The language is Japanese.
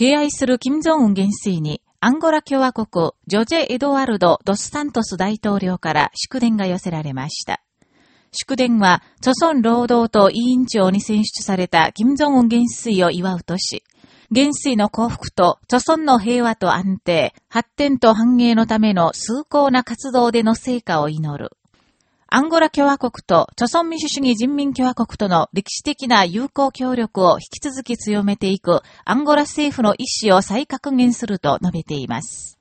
敬愛する金正恩元帥に、アンゴラ共和国、ジョジェ・エドワルド・ドスサントス大統領から祝電が寄せられました。祝電は、著村労働党委員長に選出された金正恩元帥を祝うとし、元帥の幸福と、著村の平和と安定、発展と繁栄のための崇高な活動での成果を祈る。アンゴラ共和国と、著存民主主義人民共和国との歴史的な友好協力を引き続き強めていく、アンゴラ政府の意思を再確認すると述べています。